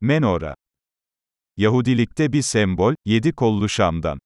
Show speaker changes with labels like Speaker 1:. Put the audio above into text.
Speaker 1: Menora. Yahudilikte bir sembol, yedi kollu Şam'dan.